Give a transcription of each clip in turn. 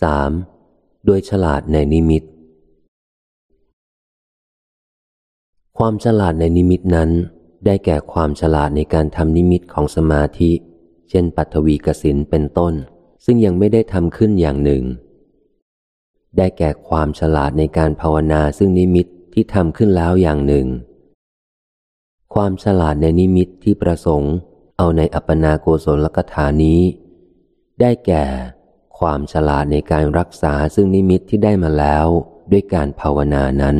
สามโดยฉลาดในนิมิต ความฉลาดในนิมิตนั้น ได้แก่ความฉลาดในการทำนิมิตของสมาธิ เช่นปฐวีกสิณเป็นต้น ซึ่งยังไม่ได้ทำขึ้นอย่างหนึ่ง ได้แก่ความฉลาดในการภาวนาซึ่งนิมิตที่ทำขึ้นแล้วอย่างหนึ่ง ความฉลาดในนิมิตที่ประสงค์ เอาในอัปปนาโกศลกถานี้ ได้แก่ ความฉลาดในการรักษาซึ่งนิมิตที่ได้มาแล้วด้วยการภาวนานั้น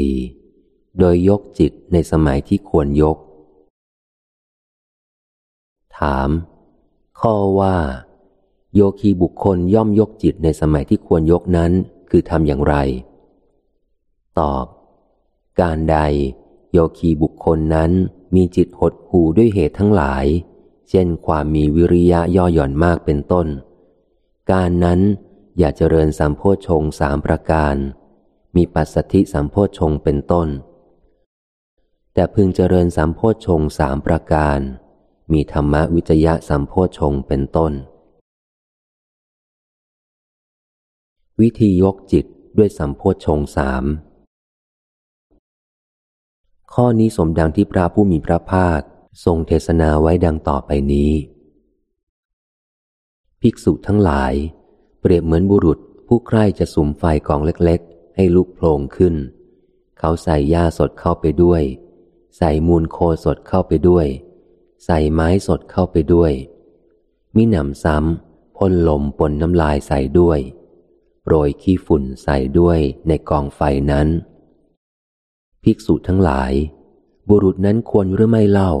4. โดยยกจิตในสมัยที่ควรยก ถาม ข้อว่า โยคีบุคคลย่อมยกจิตในสมัยที่ควรยกนั้นคือทำอย่างไร ตอบ การใด โยคีบุคคลนั้นมีจิตหดหูด้วยเหตุทั้งหลาย เช่นความมีวิริยะย่อหย่อนมากเป็นต้น การนั้นอย่าเจริญสามโพชงสามประการ มีปัสสธิสามโพชงเป็นต้น แต่พึงเจริญสามโพชงสามประการ มีธรรมวิจยะสามโพชงเป็นต้น วิธียกจิตด้วยสัมโพชงสามข้อนี้สมดังที่พระผู้มีพระภาค ทรงเทศนาไว้ดังต่อไปนี้ ภิกษุทั้งหลาย เปรียบเหมือนบุรุษผู้ใคร่จะสุมไฟกองเล็กๆ ให้ลุกโผล่ขึ้น เขาใส่หญ้าสดเข้าไปด้วย ใส่มูลโคสดเข้าไปด้วย ใส่ไม้สดเข้าไปด้วยมิหนำซ้ำพ่นลมปนน้ำลายใส่ด้วย โปรยขี้ฝุ่นใส่ด้วยในกองไฟนั้น ภิกษุทั้งหลาย บุรุษนั้นควรหรือไม่เล่า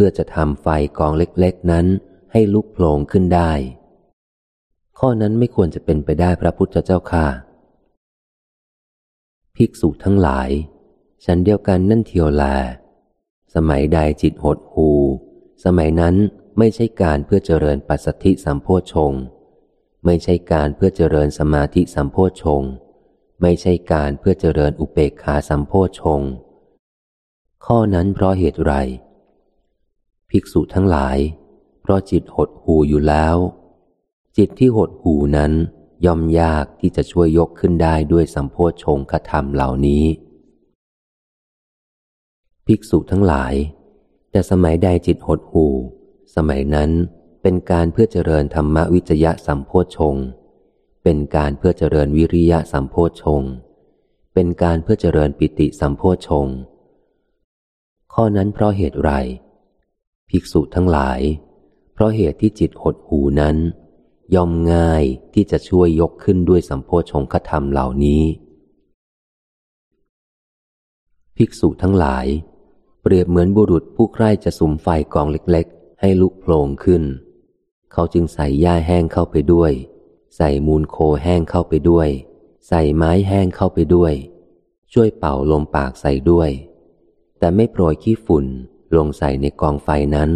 พื่อจะทำไฟกองเล็กๆนั้น ให้ลุกโผล่ขึ้นได้ ข้อนั้นไม่ควรจะเป็นไปได้พระพุทธเจ้าค่ะ ภิกษุทั้งหลายฉันเดียวกันนั่นเทียวแล สมัยใดจิตหดหู สมัยนั้นไม่ใช่การเพื่อเจริญปัสสธิสัมโพชง ไม่ใช่การเพื่อเจริญสมาธิสัมโพชง ไม่ใช่การเพื่อเจริญอุเบกขาสัมโพชง ข้อนั้นเพราะเหตุไร ภิกษุทั้งหลาย เพราะจิตหดหูอยู่แล้ว จิตที่หดหูนั้นย่อมยากที่จะช่วยยกขึ้นได้ด้วยสัมโพชงคธรรมเหล่านี้ ภิกษุทั้งหลาย แต่สมัยใดจิตหดหู สมัยนั้นเป็นการเพื่อเจริญธรรมวิจยะสัมโพชง เป็นการเพื่อเจริญวิริยะสัมโพชง เป็นการเพื่อเจริญปิติสัมโพชง ข้อนั้นเพราะเหตุไร ภิกษุทั้งหลาย เพราะเหตุที่จิตหดหูนั้น ย่อมง่ายที่จะช่วยยกขึ้นด้วยสัมโพชงคธรรมเหล่านี้ ภิกษุทั้งหลาย เปรียบเหมือนบุรุษผู้ใคร่จะสุมไฟกองเล็กๆ ให้ลุกโผล่ขึ้น เขาจึงใส่หญ้าแห้งเข้าไปด้วย ใส่มูลโคแห้งเข้าไปด้วย ใส่ไม้แห้งเข้าไปด้วย ช่วยเป่าลมปากใส่ด้วย แต่ไม่โปรยขี้ฝุ่น ลงใส่ในกองไฟนั้น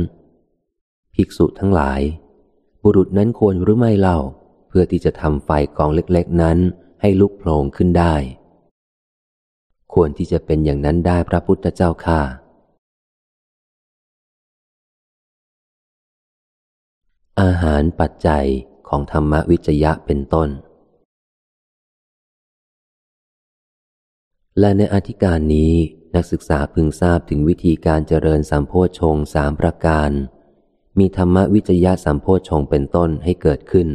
ภิกษุทั้งหลาย บุรุษนั้นควรหรือไม่เล่า เพื่อที่จะทำไฟกองเล็กๆนั้นให้ลุกโผล่ขึ้นได้ ควรที่จะเป็นอย่างนั้นได้พระพุทธเจ้าค่ะ อาหารปัจจัยของธรรมวิจยะเป็นต้น และในอธิการนี้นักศึกษาพึงทราบถึงวิธีการเจริญสัมโพชงสามประการ มีธรรมวิจยะสัมโพชงเป็นต้นให้เกิดขึ้น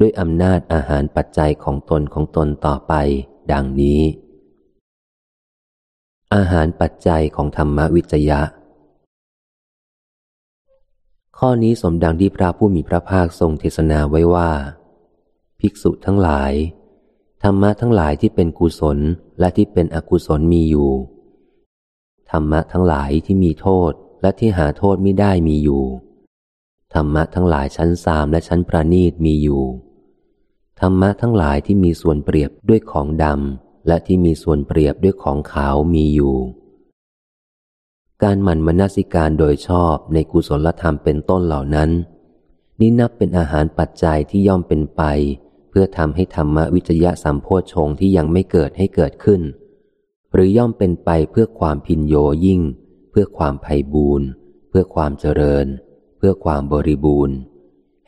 ด้วยอำนาจอาหารปัจจัยของตนของตนต่อไป ดังนี้ อาหารปัจจัยของธรรมวิจยะ ข้อนี้สมดังที่พระผู้มีพระภาคทรงเทศนาไว้ว่า ภิกษุทั้งหลาย ธรรมะทั้งหลายที่เป็นกุศลและที่เป็นอกุศลมีอยู่ ธรรมะทั้งหลายที่มีโทษและที่หาโทษไม่ได้มีอยู่ ธรรมะทั้งหลายชั้นสามและชั้นประณีตมีอยู่ ธรรมะทั้งหลายที่มีส่วนเปรียบด้วยของดำและที่มีส่วนเปรียบด้วยของขาวมีอยู่ การหมั่นมนสิการโดยชอบในกุศลธรรมเป็นต้นเหล่านั้น นี่นับเป็นอาหารปัจจัยที่ย่อมเป็นไป เพื่อทำให้ธรรมวิจยะสัมโพชงที่ยังไม่เกิดให้เกิดขึ้น หรือย่อมเป็นไปเพื่อความพินโยยิ่ง เพื่อความไพ่บูรณ์เพื่อความเจริญ เพื่อความบริบูรณ์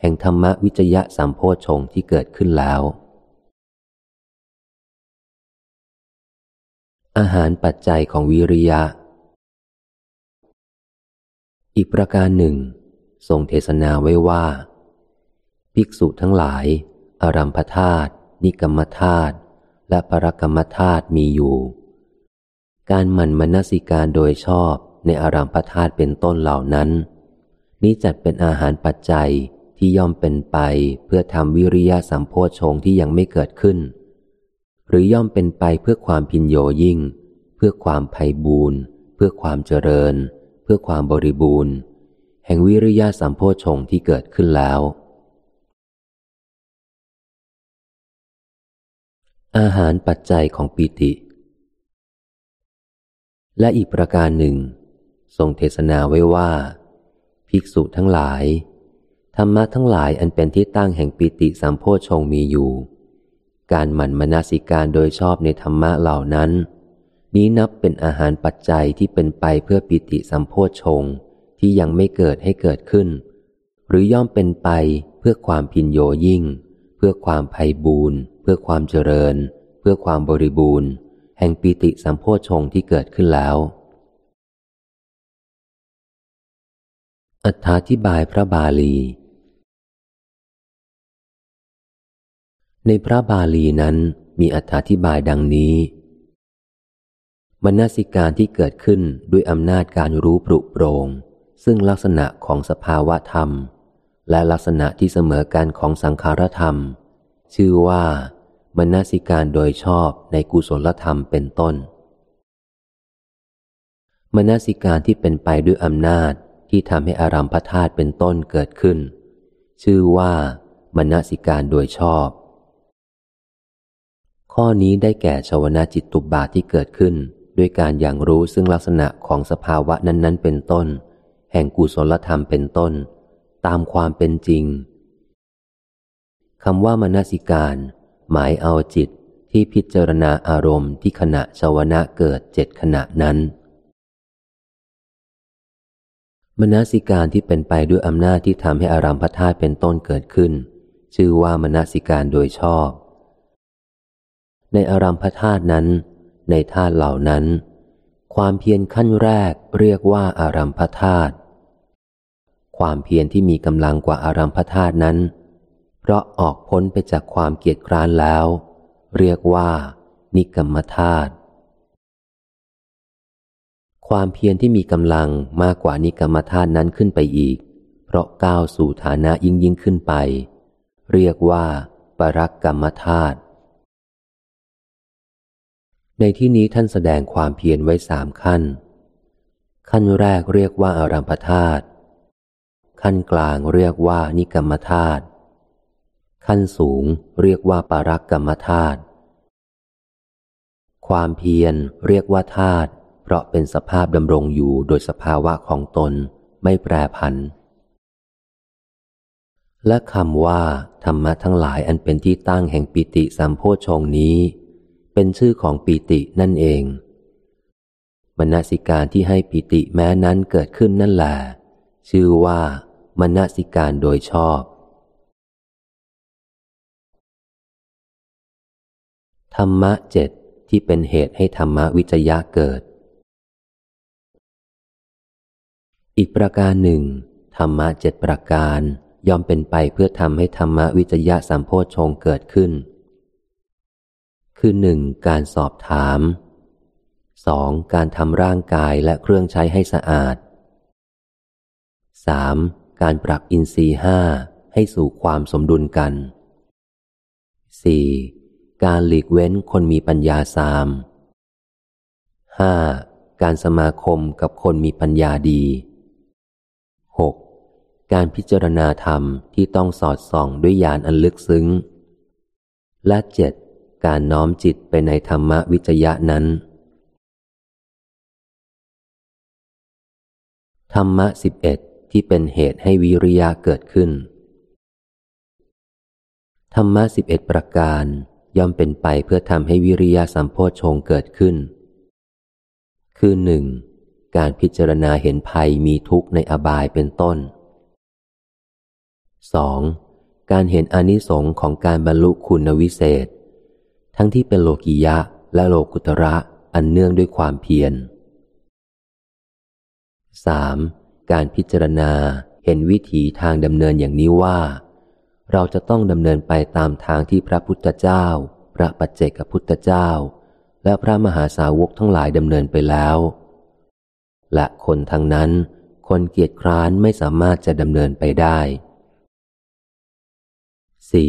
แห่งธรรมวิจยะสัมโพชงที่เกิดขึ้นแล้ว อาหารปัจจัยของวิริยะ อีกประการหนึ่ง ทรงเทศนาไว้ว่า ภิกษุทั้งหลาย รัมพธาตุนิกรรมธาตุและปรกรรมธาตุมีอยู่ การหมั่นมนสิการโดยชอบในอารัมพธาตุเป็นต้นเหล่านั้น นี้จัดเป็นอาหารปัจจัยที่ย่อมเป็นไปเพื่อทำวิริยะสัมโพชงที่ยังไม่เกิดขึ้น หรือย่อมเป็นไปเพื่อความพินโยยิ่ง เพื่อความไพ่บูรณ์เพื่อความเจริญ เพื่อความบริบูรณ์ แห่งวิริยะสัมโพชงที่เกิดขึ้นแล้ว อาหารปัจจัยของปิติ และอีกประการหนึ่ง ทรงเทศนาไว้ว่า ภิกษุทั้งหลาย ธรรมะทั้งหลายอันเป็นที่ตั้งแห่งปิติสัมโพชงมีอยู่ การหมั่นมนาสิการโดยชอบในธรรมะเหล่านั้น นี้นับเป็นอาหารปัจจัยที่เป็นไปเพื่อปิติสัมโพชงที่ยังไม่เกิดให้เกิดขึ้น หรือย่อมเป็นไปเพื่อความพินโยยิ่ง เพื่อความไพ่บูรณ์ พื่อความเจริญ เพื่อความบริบูรณ์ แห่งปิติสัมโพชงที่เกิดขึ้นแล้ว อธิบายพระบาลี ในพระบาลีนั้นมีอธิบายดังนี้มนสิการที่เกิดขึ้นด้วยอำนาจการรู้ปรุโปรง ซึ่งลักษณะของสภาวะธรรม และลักษณะที่เสมอกันของสังขารธรรม ชื่อว่า มนสิการโดยชอบในกุศลธรรมเป็นต้น มนสิการที่เป็นไปด้วยอำนาจที่ทำให้อารัมพธาตุเป็นต้นเกิดขึ้น ชื่อว่ามนสิการโดยชอบ ข้อนี้ได้แก่ชาวนาจิตตุบาทที่เกิดขึ้น ด้วยการอย่างรู้ซึ่งลักษณะของสภาวะนั้นๆ เป็นต้น แห่งกุศลธรรมเป็นต้น ตามความเป็นจริงคำว่ามนสิการ หมายเอาจิตที่พิจารณาอารมณ์ที่ขณะชาวนะเกิดเจ็ดขณะนั้น มนสิการที่เป็นไปด้วยอำนาจที่ทำให้อารัมพธาตุเป็นต้นเกิดขึ้น ชื่อว่ามนสิการโดยชอบ ในอารัมพธาตุนั้น ในธาตุเหล่านั้น ความเพียรขั้นแรกเรียกว่าอารัมพธาตุความเพียรที่มีกำลังกว่าอารัมพธาตุนั้น เพราะออกพ้นไปจากความเกียจคร้านแล้ว เรียกว่า นิกรรมธาตุความเพียรที่มีกำลังมากกว่านิกรรมธาตุนั้นขึ้นไปอีก เพราะก้าวสู่ฐานะยิ่งยิ่งขึ้นไป เรียกว่าปรักกรรมธาตุในที่นี้ท่านแสดงความเพียรไว้สามขั้น ขั้นแรกเรียกว่าอารัมพธาตุขั้นกลางเรียกว่านิกรรมธาตุ ขั้นสูงเรียกว่าปารักกรรมธาตุ ความเพียรเรียกว่าธาตุ เพราะเป็นสภาพดำรงอยู่โดยสภาวะของตนไม่แปรผัน และคำว่า ธรรมะทั้งหลายอันเป็นที่ตั้งแห่งปิติสัมโพชงนี้ เป็นชื่อของปิตินั่นเอง มนสิการที่ให้ปิติแม้นั้นเกิดขึ้นนั่นแหละชื่อว่ามนสิการโดยชอบ ธรรมะเจ็ดที่เป็นเหตุให้ธรรมวิจยะเกิด อีกประการหนึ่ง ธรรมะเจ็ดประการยอมเป็นไปเพื่อทำให้ธรรมวิจยะสัมโพชงเกิดขึ้น คือหนึ่งการสอบถามสองการทำร่างกายและเครื่องใช้ให้สะอาดสามการปรับอินทรีห้าให้สู่ความสมดุลกันสี่ การหลีกเว้นคนมีปัญญาสามห้าการสมาคมกับคนมีปัญญาดี 6. การพิจารณาธรรมที่ต้องสอดส่องด้วยญาณอันลึกซึ้ง และเจ็ดการน้อมจิตไปในธรรมวิจยะนั้น ธรรมะสิบเอ็ดที่เป็นเหตุให้วิริยะเกิดขึ้น ธรรมะสิบเอ็ดประการ ย่อมเป็นไปเพื่อทำให้วิริยะสัมโพชงเกิดขึ้น คือหนึ่งการพิจารณาเห็นภัยมีทุกข์ในอบายเป็นต้น 2. การเห็นอนิสงค์ของการบรรลุคุณวิเศษ ทั้งที่เป็นโลกิยะและโลกุตระอันเนื่องด้วยความเพียร 3. การพิจารณาเห็นวิถีทางดำเนินอย่างนี้ว่า เราจะต้องดำเนินไปตามทางที่พระพุทธเจ้า พระปัจเจกพุทธเจ้า และพระมหาสาวกทั้งหลายดำเนินไปแล้ว และคนทางนั้น คนเกียจคร้านไม่สามารถจะดำเนินไปได้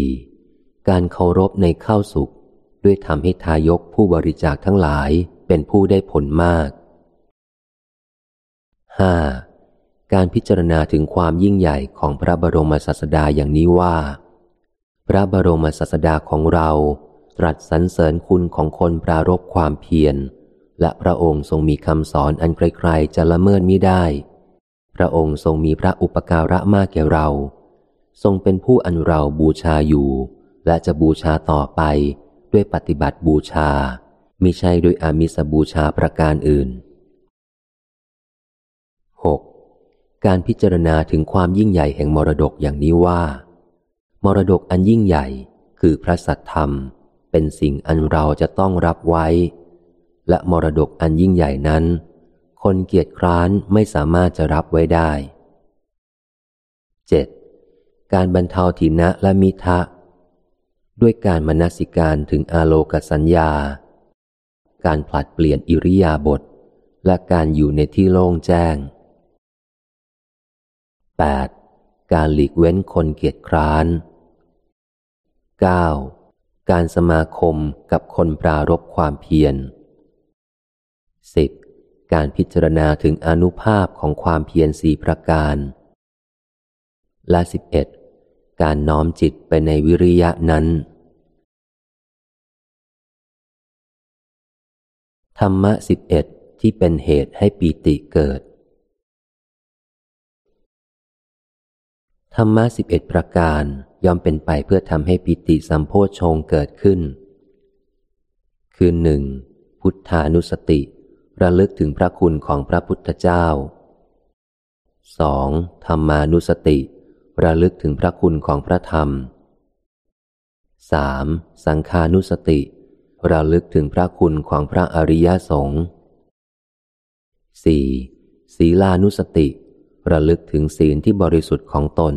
4. การเคารพในข้าวสุกด้วยทำให้ทายกผู้บริจาคทั้งหลายเป็นผู้ได้ผลมาก 5. การพิจารณาถึงความยิ่งใหญ่ของพระบรมศาสดาอย่างนี้ว่า พระบรมศาสดาของเราตรัสสรรเสริญคุณของคนปรารบความเพียร และพระองค์ทรงมีคำสอนอันใครๆจะละเมิดมิได้ พระองค์ทรงมีพระอุปการะมากแก่เรา ทรงเป็นผู้อันเราบูชาอยู่ และจะบูชาต่อไปด้วยปฏิบัติบูชามิใช่ด้วยอามิสบูชาประการอื่น 6. การพิจารณาถึงความยิ่งใหญ่แห่งมรดกอย่างนี้ว่า มรดกอันยิ่งใหญ่คือพระสัตธรรม เป็นสิ่งอันเราจะต้องรับไว้ และมรดกอันยิ่งใหญ่นั้น คนเกียจคร้านไม่สามารถจะรับไว้ได้ 7. การบรรเทาทินะและมิทะ ด้วยการมนสิการถึงอาโลกสัญญา การผลัดเปลี่ยนอิริยาบถและการอยู่ในที่โล่งแจ้ง 8. การหลีกเว้นคนเกียจคร้าน 9. การสมาคมกับคนปรารบความเพียร 10. การพิจารณาถึงอนุภาพของความเพียรสีประการ และ 11. การน้อมจิตไปในวิริยะนั้น ธรรมะสิบเอ็ดที่เป็นเหตุให้ปีติเกิด ธรรมะสิบเอ็ดประการย่อมเป็นไปเพื่อทำให้ปิติสัมโพชงเกิดขึ้น คือหนึ่งพุทธานุสติ ระลึกถึงพระคุณของพระพุทธเจ้าสองธรรมานุสติ ระลึกถึงพระคุณของพระธรรมสามสังขานุสติ ระลึกถึงพระคุณของพระอริยสงฆ์สี่ศีลานุสติ ระลึกถึงศีลที่บริสุทธิ์ของตน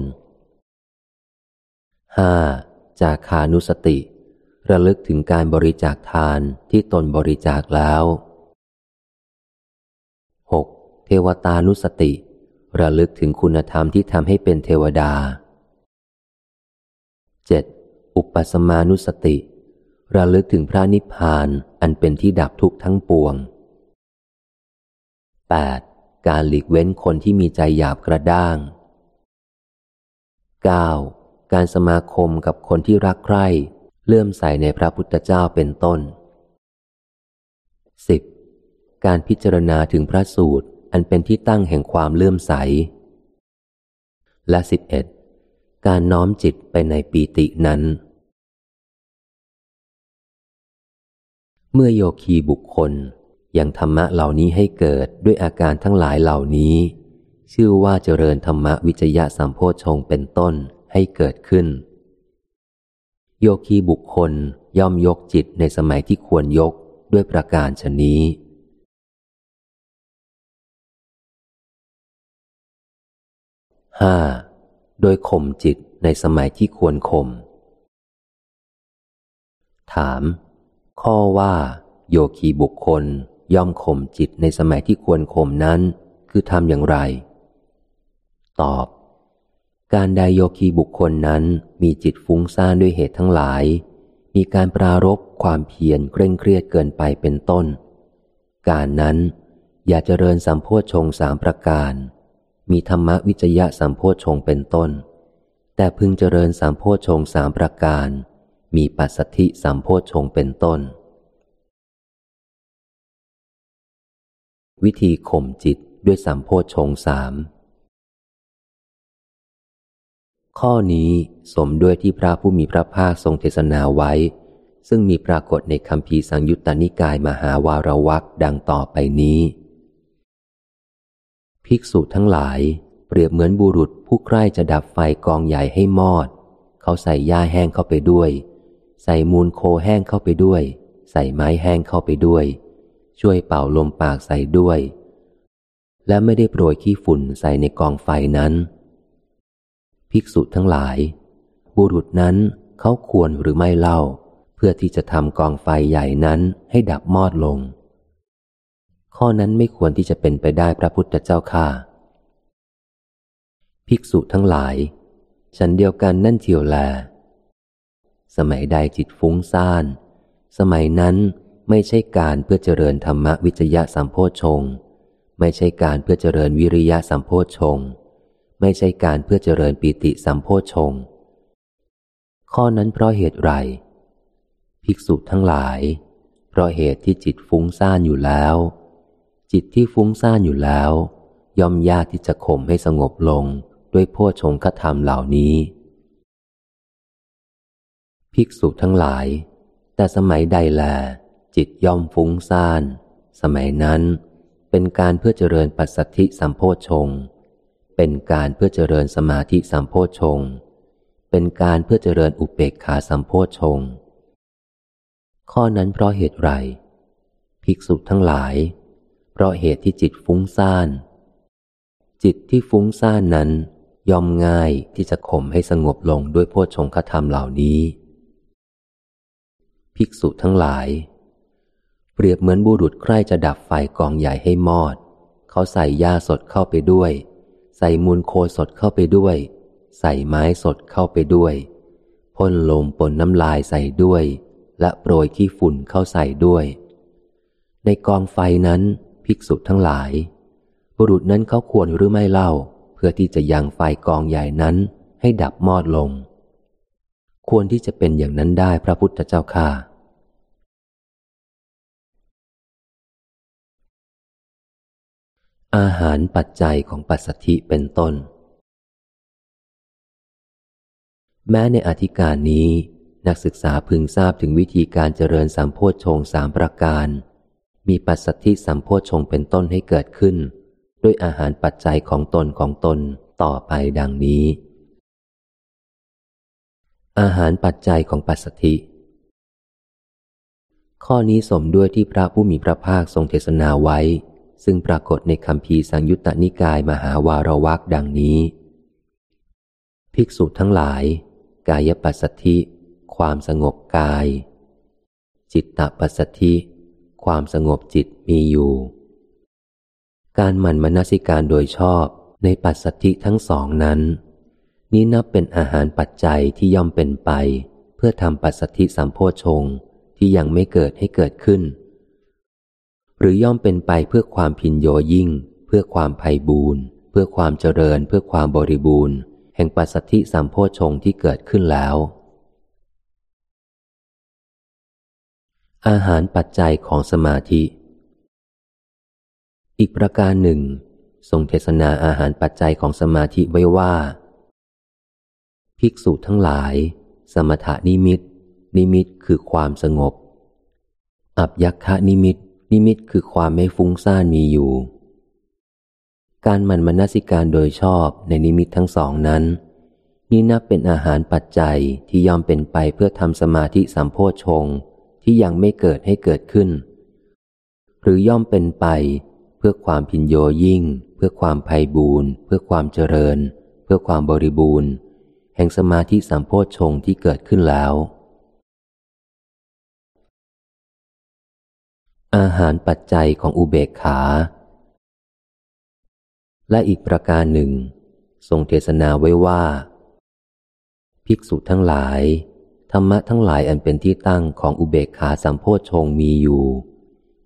5. จาคานุสติ ระลึกถึงการบริจาคทานที่ตนบริจาคแล้ว 6. เทวตานุสติ ระลึกถึงคุณธรรมที่ทำให้เป็นเทวดา 7. อุปสมานุสติ ระลึกถึงพระนิพพานอันเป็นที่ดับทุกข์ทั้งปวง 8. การหลีกเว้นคนที่มีใจหยาบกระด้าง 9. การสมาคมกับคนที่รักใคร่เลื่อมใสในพระพุทธเจ้าเป็นต้น 10. การพิจารณาถึงพระสูตรอันเป็นที่ตั้งแห่งความเลื่อมใส และ 11. การน้อมจิตไปในปีตินั้น เมื่อโยคีบุคคล อยังธรรมะเหล่านี้ให้เกิดด้วยอาการทั้งหลายเหล่านี้ ชื่อว่าเจริญธรรมะวิจยะสัมโพชงเป็นต้นให้เกิดขึ้น โยคีบุคคลย่อมยกจิตในสมัยที่ควรยกด้วยประการชนนี้ห้าโดยข่มจิตในสมัยที่ควรข่ม ถาม ข้อว่า โยคีบุคคล ย่อมข่มจิตในสมัยที่ควรข่มนั้น คือทำอย่างไร ตอบ การใดโยคีบุคคลนั้นมีจิตฟุ้งซ่านด้วยเหตุทั้งหลาย มีการปรารบความเพียรเคร่งเครียดเกินไปเป็นต้น การนั้นอย่าเจริญสัมโพชงสามประการ มีธรรมวิจยะสัมโพชงเป็นต้น แต่พึงเจริญสัมโพชงสามประการ มีปัสสธิสัมโพชงเป็นต้น วิธีข่มจิตด้วยสัมโพชงสาม ข้อนี้สมด้วยที่พระผู้มีพระภาคทรงเทศนาไว้ ซึ่งมีปรากฏในคำพีสังยุตตนิกายมหาวารวักดังต่อไปนี้ ภิกษุทั้งหลาย เปรียบเหมือนบุรุษผู้ใกล้จะดับไฟกองใหญ่ให้มอด เขาใส่หญ้าแห้งเข้าไปด้วย ใส่มูลโคแห้งเข้าไปด้วย ใส่ไม้แห้งเข้าไปด้วย ช่วยเป่าลมปากใส่ด้วย และไม่ได้โปรยขี้ฝุ่นใส่ในกองไฟนั้น ภิกษุทั้งหลาย บุรุษนั้นเขาควรหรือไม่เล่า เพื่อที่จะทำกองไฟใหญ่นั้นให้ดับมอดลง ข้อนั้นไม่ควรที่จะเป็นไปได้พระพุทธเจ้าค่ะภิกษุทั้งหลาย ฉันเดียวกันนั่นเทียวแล สมัยใดจิตฟุ้งซ่าน สมัยนั้น ไม่ใช่การเพื่อเจริญธรรมวิจยะสัมโพชง ไม่ใช่การเพื่อเจริญวิริยะสัมโพชง ไม่ใช่การเพื่อเจริญปิติสัมโพชง ข้อนั้นเพราะเหตุไร ภิกษุทั้งหลาย เพราะเหตุที่จิตฟุ้งซ่านอยู่แล้ว จิตที่ฟุ้งซ่านอยู่แล้ว ย่อมยากที่จะข่มให้สงบลงด้วยโพชงคธรรมเหล่านี้ ภิกษุทั้งหลาย แต่สมัยใดแล จิตย่อมฟุ้งซ่าน สมัยนั้น เป็นการเพื่อเจริญปัสสัทธิสัมโพชง เป็นการเพื่อเจริญสมาธิสัมโพชง เป็นการเพื่อเจริญอุเปกขาสัมโพชง ข้อนั้นเพราะเหตุไร ภิกษุทั้งหลาย เพราะเหตุที่จิตฟุ้งซ่าน จิตที่ฟุ้งซ่านนั้นย่อมง่ายที่จะข่มให้สงบลงด้วยโพชงคธรรมเหล่านี้ ภิกษุทั้งหลาย เปรียบเหมือนบุรุษใคร่จะดับไฟกองใหญ่ให้มอด เขาใส่หญ้าสดเข้าไปด้วย ใส่มูลโคสดเข้าไปด้วย ใส่ไม้สดเข้าไปด้วยพ่นลมปนน้ำลายใส่ด้วย และโปรยขี้ฝุ่นเข้าใส่ด้วย ในกองไฟนั้นภิกษุทั้งหลาย บุรุษนั้นเขาควรหรือไม่เล่า เพื่อที่จะยังไฟกองใหญ่นั้นให้ดับมอดลง ควรที่จะเป็นอย่างนั้นได้พระพุทธเจ้าค่ะ อาหารปัจจัยของปัสสธิเป็นต้น แม้ในอธิการนี้ นักศึกษาพึงทราบถึงวิธีการเจริญสัมโพชฌงสามประการ มีปัสสธิสัมโพชฌงเป็นต้นให้เกิดขึ้น ด้วยอาหารปัจจัยของตนของตนต่อไปดังนี้ อาหารปัจจัยของปัสสธิ ข้อนี้สมด้วยที่พระผู้มีพระภาคทรงเทศนาไว้ ซึ่งปรากฏในคำพีสังยุตตนิกายมหาวารวักดังนี้ ภิกษุทั้งหลาย กายปัสสธิ ความสงบกาย จิตตปัสสธิ ความสงบจิตมีอยู่ การหมั่นมนสิการโดยชอบในปัสสธิทั้งสองนั้น นี้นับเป็นอาหารปัจจัยที่ย่อมเป็นไป เพื่อทำปัสสธิสัมโพชงที่ยังไม่เกิดให้เกิดขึ้น หรือย่อมเป็นไปเพื่อความพินโยยิ่ง เพื่อความไพ่บูรณ์เพื่อความเจริญเพื่อความบริบูรณ์ แห่งปัสสธิสัมโพชงที่เกิดขึ้นแล้ว อาหารปัจจัยของสมาธิ อีกประการหนึ่ง ทรงเทศนาอาหารปัจจัยของสมาธิไว้ว่า ภิกษุทั้งหลาย สมถานิมิต นิมิตคือความสงบ อับยักคะนิมิต นิมิตคือความไม่ฟุ้งซ่านมีอยู่ การมันมนสิการโดยชอบในนิมิตทั้งสองนั้น นี่นับเป็นอาหารปัจจัยที่ยอมเป็นไปเพื่อทำสมาธิสัมโพชงที่ยังไม่เกิดให้เกิดขึ้น หรือย่อมเป็นไปเพื่อความพินโยยิ่ง เพื่อความไพ่บูรณ์เพื่อความเจริญ เพื่อความบริบูรณ์ แห่งสมาธิสัมโพชงที่เกิดขึ้นแล้ว อาหารปัจจัยของอุเบกขา และอีกประการหนึ่ง ทรงเทศนาไว้ว่า ภิกษุทั้งหลาย ธรรมะทั้งหลายอันเป็นที่ตั้งของอุเบกขาสัมโพชฌงมีอยู่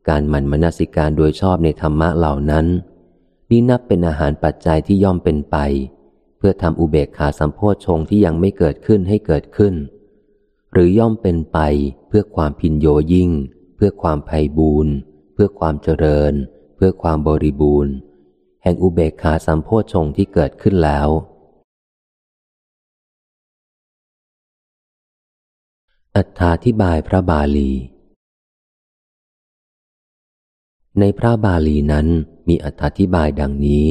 การหมั่นมนสิการโดยชอบในธรรมะเหล่านั้น นี่นับเป็นอาหารปัจจัยที่ย่อมเป็นไป เพื่อทำอุเบกขาสัมโพชงที่ยังไม่เกิดขึ้นให้เกิดขึ้น หรือย่อมเป็นไปเพื่อความพินโยยิ่ง พื่อความไพ่บูรณ์เพื่อความเจริญ เพื่อความบริบูรณ์ แห่งอุเบกขาสัมโพชงที่เกิดขึ้นแล้ว อัธาธิบายพระบาลี ในพระบาลีนั้นมีอธิบายดังนี้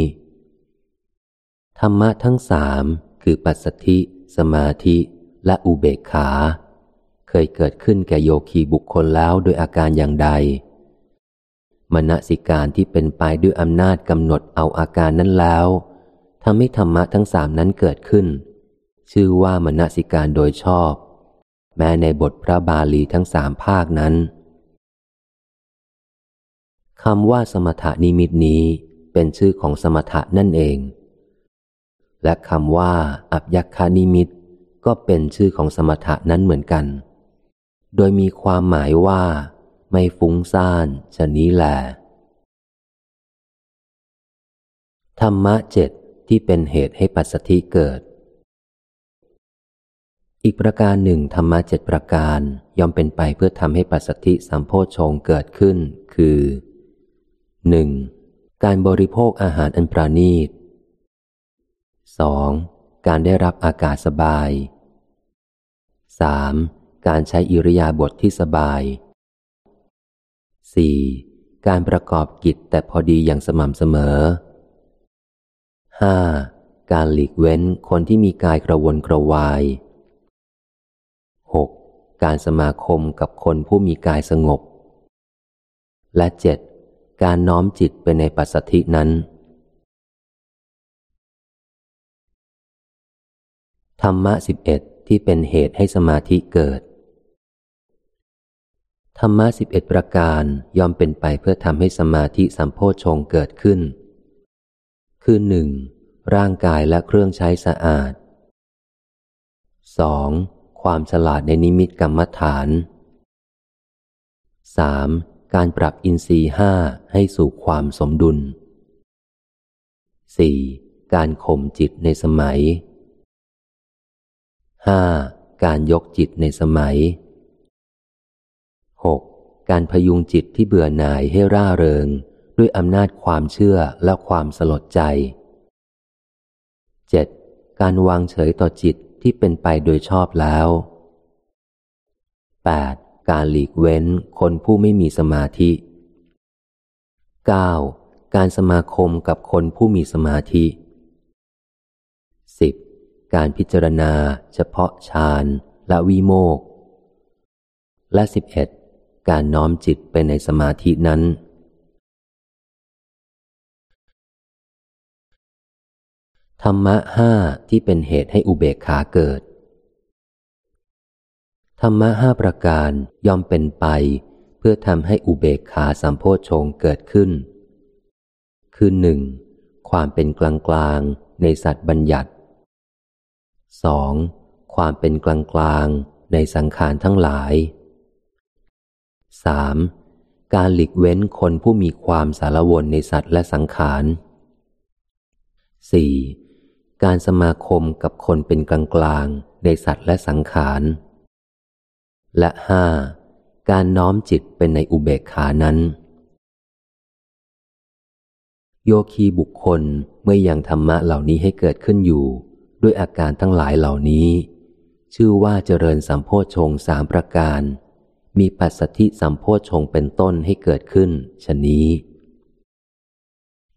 ธรรมะทั้งสามคือปัสสธิ สมาธิ และอุเบกขา เคยเกิดขึ้นแก่โยคีบุคคลแล้วโดยอาการอย่างใด มณสิการที่เป็นไปด้วยอำนาจกำหนดเอาอาการนั้นแล้วทำให้ธรรมะทั้งสามนั้นเกิดขึ้น ชื่อว่ามณสิการโดยชอบ แม้ในบทพระบาลีทั้งสามภาคนั้นคำว่าสมถานิมิตนี้เป็นชื่อของสมถะนั่นเอง และคำว่าอับยักคานิมิตก็เป็นชื่อของสมถะนั้นเหมือนกัน โดยมีความหมายว่า ไม่ฟุ้งซ่านชนี้แหลธรรมะเจ็ดที่เป็นเหตุให้ปัสสธิเกิด อีกประการหนึ่งธรรมะเจ็ดประการย่อมเป็นไปเพื่อทำให้ปัสสธิสัมโพชงเกิดขึ้น คือหนึ่งการบริโภคอาหารอันปราณีต 2. การได้รับอากาศสบาย 3. การใช้อิริยาบถทที่สบาย 4. การประกอบกิจแต่พอดีอย่างสม่ำเสมอ 5. การหลีกเว้นคนที่มีกายกระวนกระวาย 6. การสมาคมกับคนผู้มีกายสงบ และ 7. การน้อมจิตไปในปัสสธินั้น ธรรมะสิบเอ็ดที่เป็นเหตุให้สมาธิเกิด ธรรมะสิบเอ็ดประการย่อมเป็นไปเพื่อทำให้สมาธิสัมโพชงเกิดขึ้น คือหนึ่งร่างกายและเครื่องใช้สะอาด 2. ความฉลาดในนิมิตกรรมฐาน 3. การปรับอินทรีห้าให้สู่ความสมดุล 4. การข่มจิตในสมัย 5. การยกจิตในสมัย 6. การพยุงจิตที่เบื่อหน่ายให้ร่าเริง ด้วยอำนาจความเชื่อและความสลดใจ 7. การวางเฉยต่อจิตที่เป็นไปโดยชอบแล้ว 8. การหลีกเว้นคนผู้ไม่มีสมาธิ 9. การสมาคมกับคนผู้มีสมาธิ 10. การพิจารณาเฉพาะฌานและวิโมกและ 11. การน้อมจิตไปในสมาธินั้น ธรรมะห้าที่เป็นเหตุให้อุเบกขาเกิด ธรรมะห้าประการย่อมเป็นไป เพื่อทำให้อุเบกขาสัมโพชงเกิดขึ้น คือหนึ่งความเป็นกลางกลางในสัตว์บัญญัติสองความเป็นกลางกลางในสังขารทั้งหลาย สามการหลีกเว้นคนผู้มีความสารวนในสัตว์และสังขารสี่การสมาคมกับคนเป็นกลางกลางในสัตว์และสังขาร และห้าการน้อมจิตเป็นในอุเบกขานั้น โยคีบุคคลเมื่อยังธรรมะเหล่านี้ให้เกิดขึ้นอยู่ ด้วยอาการทั้งหลายเหล่านี้ ชื่อว่าเจริญสัมโพชงสามประการ มีปัสสธิสัมโพชงเป็นต้นให้เกิดขึ้นชนี้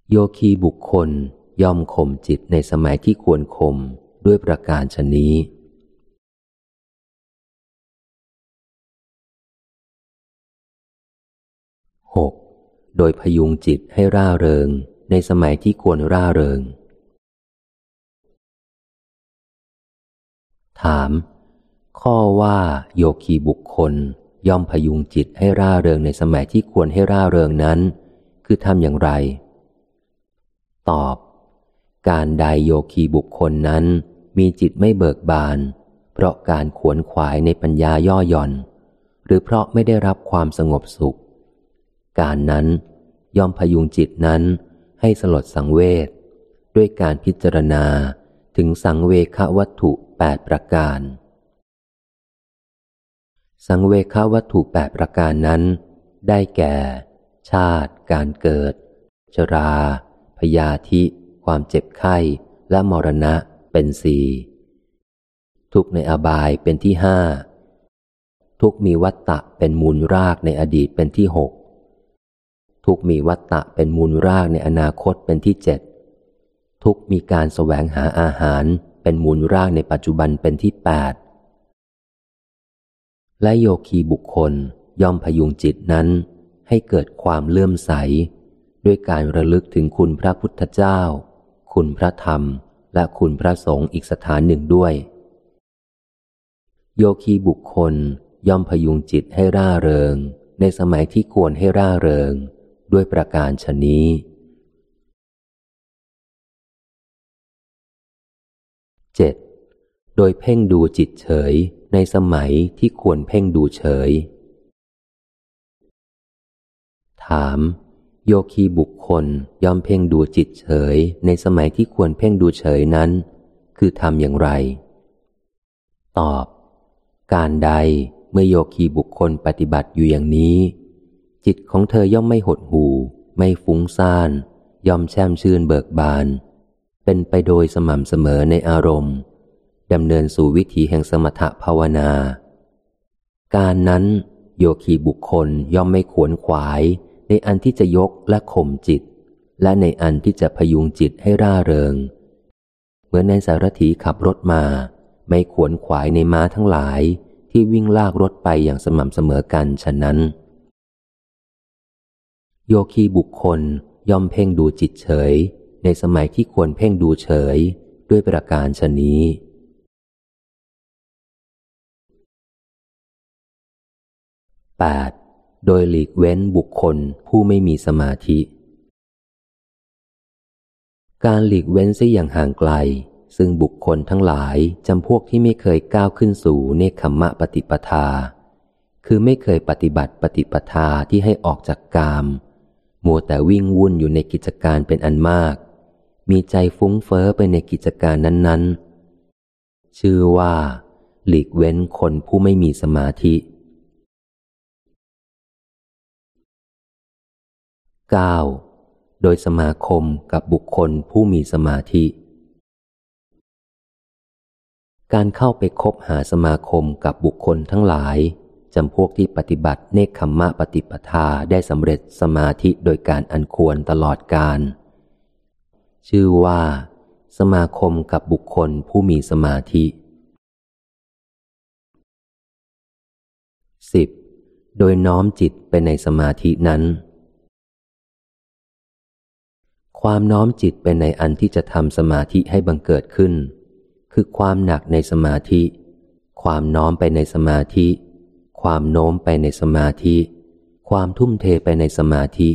โยคีบุคคลย่อมข่มจิตในสมัยที่ควรข่มด้วยประการชนี้หกโดยพยุงจิตให้ร่าเริงในสมัยที่ควรร่าเริง ถาม ข้อว่าโยคีบุคคล ย่อมพยุงจิตให้ร่าเริงในสมัยที่ควรให้ร่าเริงนั้น คือทำอย่างไร ตอบ การใดโยคีบุคคลนั้น มีจิตไม่เบิกบาน เพราะการขวนขวายในปัญญาย่อหย่อน หรือเพราะไม่ได้รับความสงบสุข การนั้นย่อมพยุงจิตนั้นให้สลดสังเวชด้วยการพิจารณาถึงสังเวควัตถุแปดประการ สังเวควัตถุแปดประการนั้น ได้แก่ ชาติ การเกิด ชรา พยาธิ ความเจ็บไข้ และมรณะเป็นสี่ทุกในอบายเป็นที่ห้าทุกมีวัตตะเป็นมูลรากในอดีตเป็นที่หกทุกมีวัตตะเป็นมูลรากในอนาคตเป็นที่เจ็ดทุกมีการแสวงหาอาหารเป็นมูลรากในปัจจุบันเป็นที่แปด และโยคีบุคคลย่อมพยุงจิตนั้น ให้เกิดความเลื่อมใส ด้วยการระลึกถึงคุณพระพุทธเจ้า คุณพระธรรม และคุณพระสงฆ์อีกสถานหนึ่งด้วย โยคีบุคคลย่อมพยุงจิตให้ร่าเริง ในสมัยที่ควรให้ร่าเริง ด้วยประการชนี้เจ็ดโดยเพ่งดูจิตเฉย ในสมัยที่ควรเพ่งดูเฉย ถาม โยคีบุคคลย่อมเพ่งดูจิตเฉย ในสมัยที่ควรเพ่งดูเฉยนั้น คือทำอย่างไร ตอบ การใดเมื่อโยคีบุคคลปฏิบัติอยู่อย่างนี้ จิตของเธอย่อมไม่หดหู ไม่ฟุ้งซ่าน ย่อมแช่มชื่นเบิกบาน เป็นไปโดยสม่ำเสมอในอารมณ์ ดำเนินสู่วิถีแห่งสมถภาวนา การนั้นโยคีบุคคลย่อมไม่ขวนขวาย ในอันที่จะยกและข่มจิต และในอันที่จะพยุงจิตให้ร่าเริง เหมือนในสารถีขับรถมา ไม่ขวนขวายในม้าทั้งหลายที่วิ่งลากรถไปอย่างสม่ำเสมอกันฉะนั้น โยคีบุคคลย่อมเพ่งดูจิตเฉย ในสมัยที่ควรเพ่งดูเฉยด้วยประการชนี้ 8. โดยหลีกเว้นบุคคลผู้ไม่มีสมาธิ การหลีกเว้นเสียอย่างห่างไกล ซึ่งบุคคลทั้งหลายจำพวกที่ไม่เคยก้าวขึ้นสู่เนคขมะปฏิปทา คือไม่เคยปฏิบัติปฏิปทาที่ให้ออกจากกาม มัวแต่วิ่งวุ่นอยู่ในกิจการเป็นอันมาก มีใจฟุ้งเฟอ้อไปในกิจการนั้น ๆ ชื่อว่า หลีกเว้นคนผู้ไม่มีสมาธิ 9. โดยสมาคมกับบุคคลผู้มีสมาธิ การเข้าไปคบหาสมาคมกับบุคคลทั้งหลายจำพวกที่ปฏิบัติเนคขมมะปฏิปทาได้สำเร็จสมาธิโดยการอันควรตลอดการ ชื่อว่า สมาคมกับบุคคลผู้มีสมาธิ 10. โดยน้อมจิตไปในสมาธินั้น ความน้อมจิตไปในอันที่จะทำสมาธิให้บังเกิดขึ้น คือความหนักในสมาธิ ความน้อมไปในสมาธิ ความโน้มไปในสมาธิ ความทุ่มเทไปในสมาธิ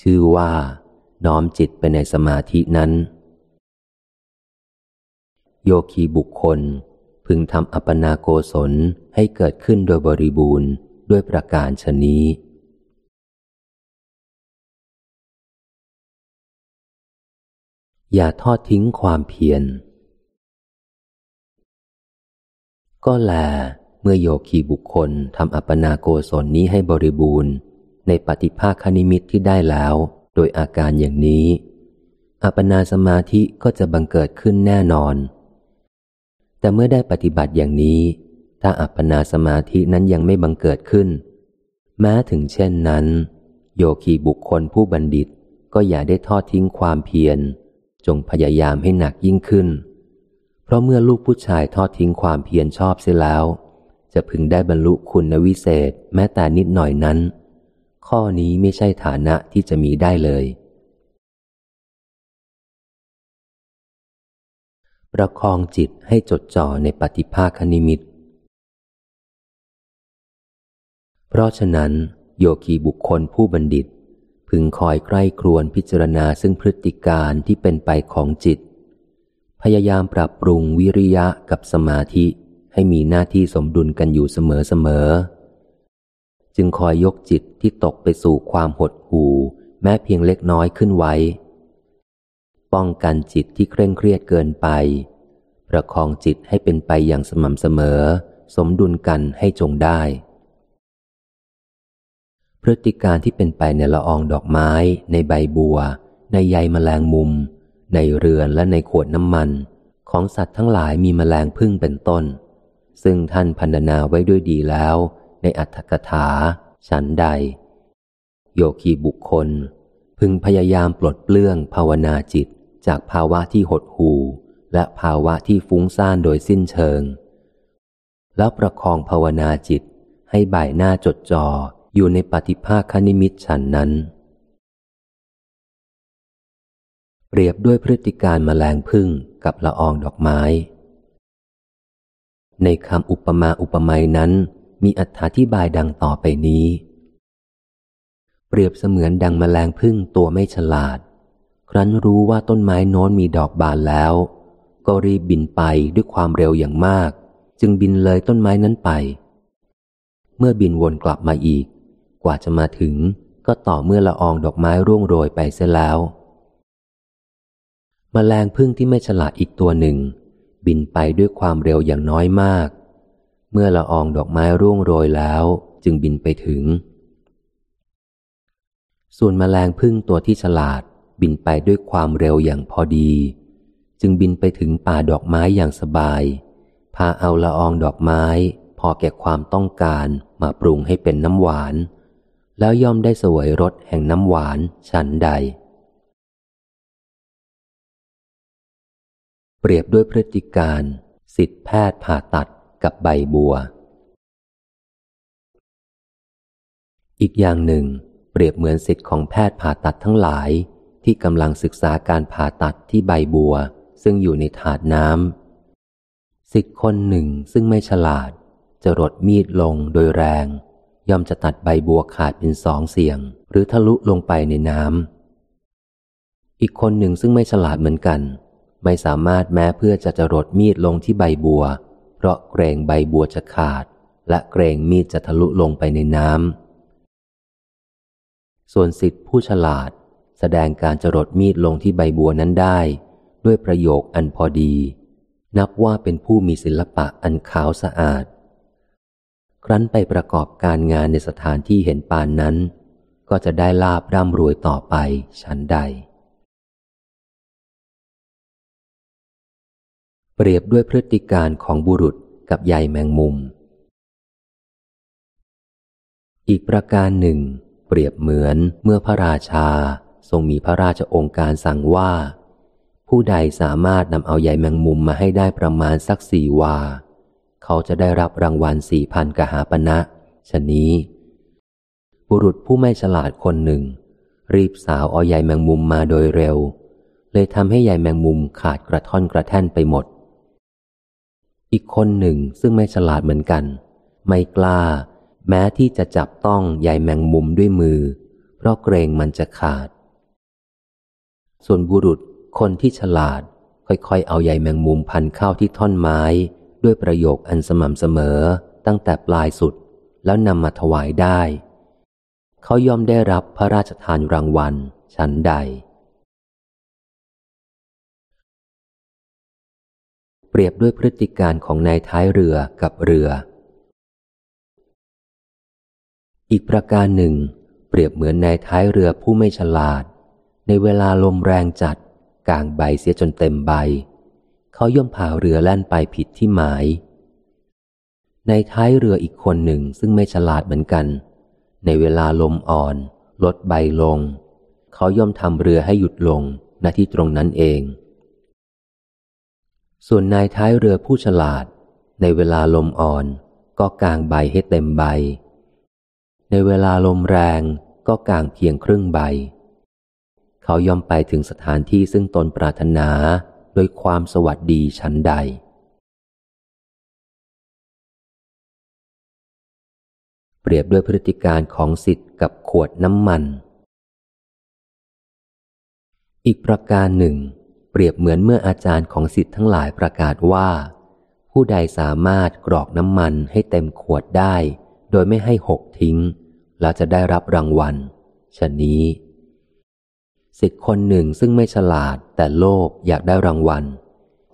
ชื่อว่า น้อมจิตไปในสมาธินั้น โยคีบุคคลพึงทำอัปนาโกศลให้เกิดขึ้นโดยบริบูรณ์ด้วยประการชนี้ อย่าทอดทิ้งความเพียร ก็แล เมื่อโยคีบุคคลทำอัปนาโกศลนี้ให้บริบูรณ์ ในปฏิภาคนิมิตที่ได้แล้ว โดยอาการอย่างนี้ อัปนาสมาธิก็จะบังเกิดขึ้นแน่นอน แต่เมื่อได้ปฏิบัติอย่างนี้ ถ้าอัปปนาสมาธินั้นยังไม่บังเกิดขึ้น แม้ถึงเช่นนั้น โยคีบุคคลผู้บัณฑิตก็อย่าได้ทอดทิ้งความเพียร จงพยายามให้หนักยิ่งขึ้น เพราะเมื่อลูกผู้ชายทอดทิ้งความเพียรชอบเสียแล้ว จะพึงได้บรรลุคุณวิเศษแม้แต่นิดหน่อยนั้น ข้อนี้ไม่ใช่ฐานะที่จะมีได้เลย ประคองจิตให้จดจ่อในปฏิภาคนิมิต เพราะฉะนั้น โยคีบุคคลผู้บัณฑิต พึงคอยใกล้ครวนพิจารณาซึ่งพฤติการที่เป็นไปของจิต พยายามปรับปรุงวิริยะกับสมาธิให้มีหน้าที่สมดุลกันอยู่เสมอๆจึงคอยยกจิตที่ตกไปสู่ความหดหู่แม้เพียงเล็กน้อยขึ้นไว้ ป้องกันจิตที่เคร่งเครียดเกินไป ประคองจิตให้เป็นไปอย่างสม่ำเสมอ สมดุลกันให้จงได้ พฤติการที่เป็นไปในละอองดอกไม้ ในใบบัว ในใยแมลงมุม ในเรือนและในขวดน้ำมัน ของสัตว์ทั้งหลายมีแมลงพึ่งเป็นต้น ซึ่งท่านพันนาไว้ด้วยดีแล้ว ในอัตถกถา ฉันใด โยคีบุคคล พึงพยายามปลดเปลื้องภาวนาจิตจากภาวะที่หดหูและภาวะที่ฟุ้งซ่านโดยสิ้นเชิง แล้วประคองภาวนาจิตให้บ่ายหน้าจดจอ่อ อยู่ในปฏิภาคนิมิตฉันนั้น เปรียบด้วยพฤติการมแมลงพึ่งกับละอองดอกไม้ ในคำอุปมาอุปไมยนั้น มีอธิบายดังต่อไปนี้ เปรียบเสมือนดังมแมลงพึ่งตัวไม่ฉลาด ครั้นรู้ว่าต้นไม้โน้นมีดอกบานแล้ว ก็รีบบินไปด้วยความเร็วอย่างมาก จึงบินเลยต้นไม้นั้นไปเมื่อบินวนกลับมาอีก กว่าจะมาถึง ก็ต่อเมื่อละอองดอกไม้ร่วงโรยไปเสียแล้วมแมลงพึ่งที่ไม่ฉลาดอีกตัวหนึ่ง บินไปด้วยความเร็วอย่างน้อยมาก เมื่อละอองดอกไม้ร่วงโรยแล้ว จึงบินไปถึง ส่วนมแมลงพึ่งตัวที่ฉลาดบินไปด้วยความเร็วอย่างพอดี จึงบินไปถึงป่าดอกไม้อย่างสบาย พาเอาละอองดอกไม้ พอแก่ความต้องการมาปรุงให้เป็นน้ำหวาน แล้วย่อมได้สวยรสแห่งน้ำหวานฉันใด เปรียบด้วยพฤติการสิทธิแพทย์ผ่าตัดกับใบบัว อีกอย่างหนึ่ง เปรียบเหมือนสิทธิของแพทย์ผ่าตัดทั้งหลายที่กำลังศึกษาการผ่าตัดที่ใบบัว ซึ่งอยู่ในถาดน้ำสิทธิคนหนึ่งซึ่งไม่ฉลาด จะรดมีดลงโดยแรง ย่อมจะตัดใบบัวขาดเป็นสองเสียง หรือทะลุลงไปในน้ำอีกคนหนึ่งซึ่งไม่ฉลาดเหมือนกัน ไม่สามารถแม้เพื่อจะจรดมีดลงที่ใบบัว เพราะเกรงใบบัวจะขาด และเกรงมีดจะทะลุลงไปในน้ำส่วนสิทธิผู้ฉลาด แสดงการจรดมีดลงที่ใบบัวนั้นได้ ด้วยประโยคอันพอดี นับว่าเป็นผู้มีศิลปะอันขาวสะอาด ครั้นไปประกอบการงานในสถานที่เห็นปานนั้น ก็จะได้ลาบร่ำรวยต่อไปชั้นใด เปรียบด้วยพฤติการของบุรุษกับใยแมงมุม อีกประการหนึ่ง เปรียบเหมือนเมื่อพระราชาทรงมีพระราชองค์การสั่งว่า ผู้ใดสามารถนำเอาใยแมงมุมมาให้ได้ประมาณสักสี่วา เขาจะได้รับรางวัลสี่พันกหาปณะชะนี้ บุรุษผู้ไม่ฉลาดคนหนึ่ง รีบสาวเอาใยแมงมุมมาโดยเร็ว เลยทำให้ใยแมงมุมขาดกระท่อนกระแท่นไปหมด อีกคนหนึ่งซึ่งไม่ฉลาดเหมือนกัน ไม่กล้า แม้ที่จะจับต้องใยแมงมุมด้วยมือ เพราะเกรงมันจะขาด ส่วนบุรุษคนที่ฉลาดค่อยๆ เอาใยแมงมุมพันเข้าที่ท่อนไม้ ด้วยประโยคอันสม่ำเสมอตั้งแต่ปลายสุดแล้วนำมาถวายได้ เขายอมได้รับพระราชทานรางวัลชั้นใด เปรียบด้วยพฤติการของนายท้ายเรือกับเรือ อีกประการหนึ่ง เปรียบเหมือนนายท้ายเรือผู้ไม่ฉลาด ในเวลาลมแรงจัดกางใบเสียจนเต็มใบ เขาย่อมพาเรือแล่นไปผิดที่หมาย ในท้ายเรืออีกคนหนึ่งซึ่งไม่ฉลาดเหมือนกัน ในเวลาลมอ่อน ลดใบลง เขาย่อมทำเรือให้หยุดลงณที่ตรงนั้นเอง ส่วนนายท้ายเรือผู้ฉลาด ในเวลาลมอ่อน ก็กางใบให้เต็มใบ ในเวลาลมแรงก็กางเพียงครึ่งใบ เขายอมไปถึงสถานที่ซึ่งตนปรารถนา โดยความสวัสดีชั้นใด เปรียบด้วยพฤติการของสิทธิ์กับขวดน้ำมัน อีกประการหนึ่ง เปรียบเหมือนเมื่ออาจารย์ของสิทธิ์ทั้งหลายประกาศว่า ผู้ใดสามารถกรอกน้ำมันให้เต็มขวดได้ โดยไม่ให้หกทิ้ง แล้วจะได้รับรางวัลชนนี้ สิทธิ์คนหนึ่งซึ่งไม่ฉลาดแต่โลภอยากได้รางวัล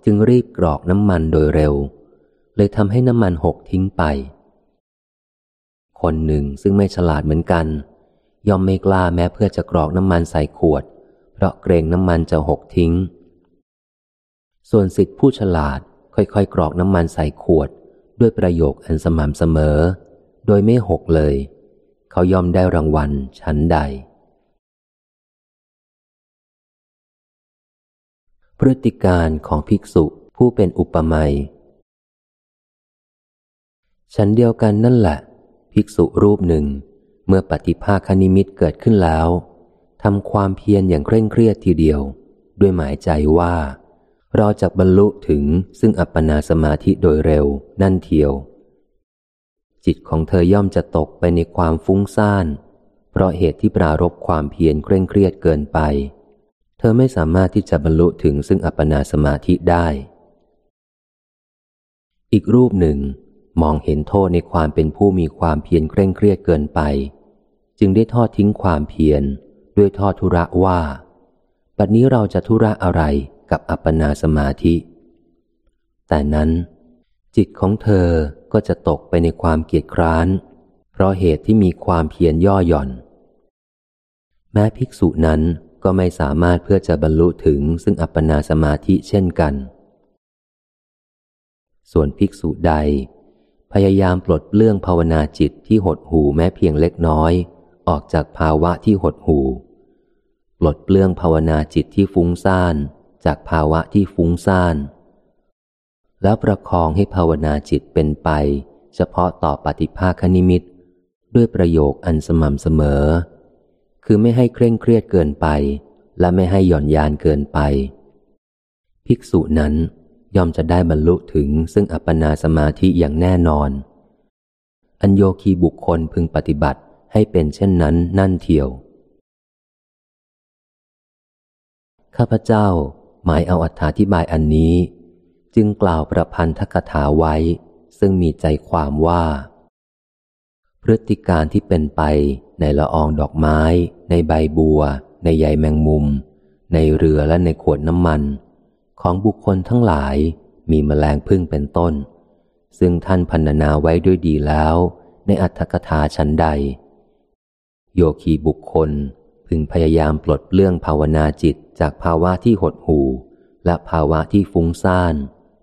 จึงรีบกรอกน้ำมันโดยเร็ว เลยทำให้น้ำมันหกทิ้งไป คนหนึ่งซึ่งไม่ฉลาดเหมือนกันยอมไม่กล้าแม้เพื่อจะกรอกน้ำมันใส่ขวด เพราะเกรงน้ำมันจะหกทิ้ง ส่วนสิทธิผู้ฉลาดค่อยๆ กรอกน้ำมันใส่ขวด ด้วยประโยคอันสม่ำเสมอ โดยไม่หกเลย เขายอมได้รางวัลชั้นใด พฤติการของภิกษุผู้เป็นอุปมาฉันเดียวกันนั่นแหละ ภิกษุรูปหนึ่ง เมื่อปฏิภาคนิมิตเกิดขึ้นแล้วทำความเพียรอย่างเคร่งเครียดทีเดียว ด้วยหมายใจว่า เราจะบรรลุถึงซึ่งอัปปนาสมาธิโดยเร็วนั่นเทียว จิตของเธอย่อมจะตกไปในความฟุ้งซ่าน เพราะเหตุที่ปรารบความเพียรเคร่งเครียดเกินไป เธอไม่สามารถที่จะบรรลุถึงซึ่งอัปปนาสมาธิได้ อีกรูปหนึ่ง มองเห็นโทษในความเป็นผู้มีความเพียรเคร่งเครียดเกินไป จึงได้ทอดทิ้งความเพียรด้วยทอดทุระว่าปัจนี้เราจะทุระอะไรกับอัปปนาสมาธิ แต่นั้นจิตของเธอก็จะตกไปในความเกียดคร้าน เพราะเหตุที่มีความเพียรย่อหย่อน แม้ภิกษุนั้น ก็ไม่สามารถเพื่อจะบรรลุถึงซึ่งอัปปนาสมาธิเช่นกัน ส่วนภิกษุใด พยายามปลดเปลื้องภาวนาจิตที่หดหูแม้เพียงเล็กน้อย ออกจากภาวะที่หดหูปลดเปลื้องภาวนาจิตที่ฟุ้งซ่าน จากภาวะที่ฟุ้งซ่าน แล้วประคองให้ภาวนาจิตเป็นไป เฉพาะต่อปฏิภาคนิมิตด้วยประโยคอันสม่ำเสมอ คือไม่ให้เคร่งเครียดเกินไป และไม่ให้หย่อนยานเกินไป ภิกษุนั้นย่อมจะได้บรรลุถึงซึ่งอัปปนาสมาธิอย่างแน่นอน อัญโยคีบุคคลพึงปฏิบัติให้เป็นเช่นนั้นนั่นเทียว ข้าพเจ้าหมายเอาอธิบายอันนี้ จึงกล่าวประพันธกถาไว้ ซึ่งมีใจความว่า พฤติการที่เป็นไปในละอองดอกไม้ ในใบบัว ในใยแมงมุม ในเรือและในขวดน้ำมัน ของบุคคลทั้งหลายมีแมลงพึ่งเป็นต้น ซึ่งท่านพันนาไว้ด้วยดีแล้ว ในอัตถกถาชั้นใด โยคีบุคคลพึงพยายามปลดเปลื้องภาวนาจิตจากภาวะที่หดหูและภาวะที่ฟุ้งซ่าน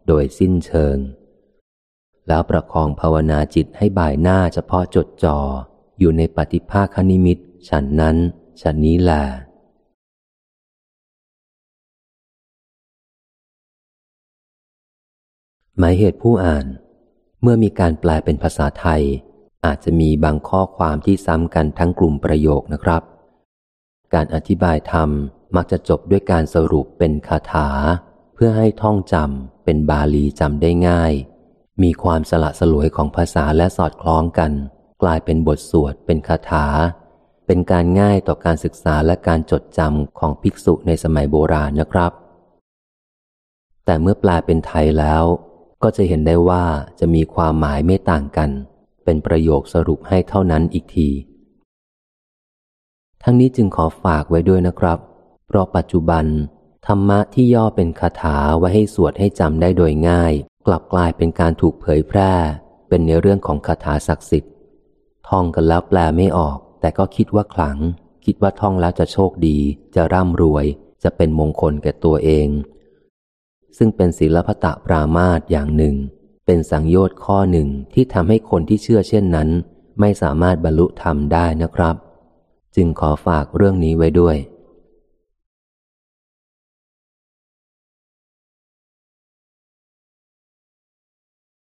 โดยสิ้นเชิง แล้วประคองภาวนาจิตให้บ่ายหน้าเฉพาะจดจ่ออยู่ในปฏิภาคนิมิตฉันนั้นฉันนี้แหละหมายเหตุผู้อ่าน เมื่อมีการแปลเป็นภาษาไทย อาจจะมีบางข้อความที่ซ้ำกันทั้งกลุ่มประโยคนะครับ การอธิบายธรรมมักจะจบด้วยการสรุปเป็นคาถา เพื่อให้ท่องจำเป็นบาลีจำได้ง่าย มีความสละสลวยของภาษาและสอดคล้องกัน กลายเป็นบทสวด เป็นคาถา เป็นการง่ายต่อการศึกษาและการจดจำของภิกษุในสมัยโบราณนะครับ แต่เมื่อแปลเป็นไทยแล้ว ก็จะเห็นได้ว่าจะมีความหมายไม่ต่างกัน เป็นประโยคสรุปให้เท่านั้นอีกที ทั้งนี้จึงขอฝากไว้ด้วยนะครับ เพราะปัจจุบันธรรมะที่ย่อเป็นคาถาไว้ให้สวดให้จำได้โดยง่าย กลับกลายเป็นการถูกเผยแพร่ เป็นในเรื่องของคาถาศักดิ์สิทธิ์ ท่องกันแล้วแปลไม่ออก แต่ก็คิดว่าขลัง คิดว่าท่องแล้วจะโชคดี จะร่ำรวย จะเป็นมงคลแก่ตัวเอง ซึ่งเป็นศีลพตะปรามาตอย่างหนึ่ง เป็นสังโยชน์ข้อหนึ่งที่ทำให้คนที่เชื่อเช่นนั้น ไม่สามารถบรรลุธรรมได้นะครับ จึงขอฝากเรื่องนี้ไว้ด้วย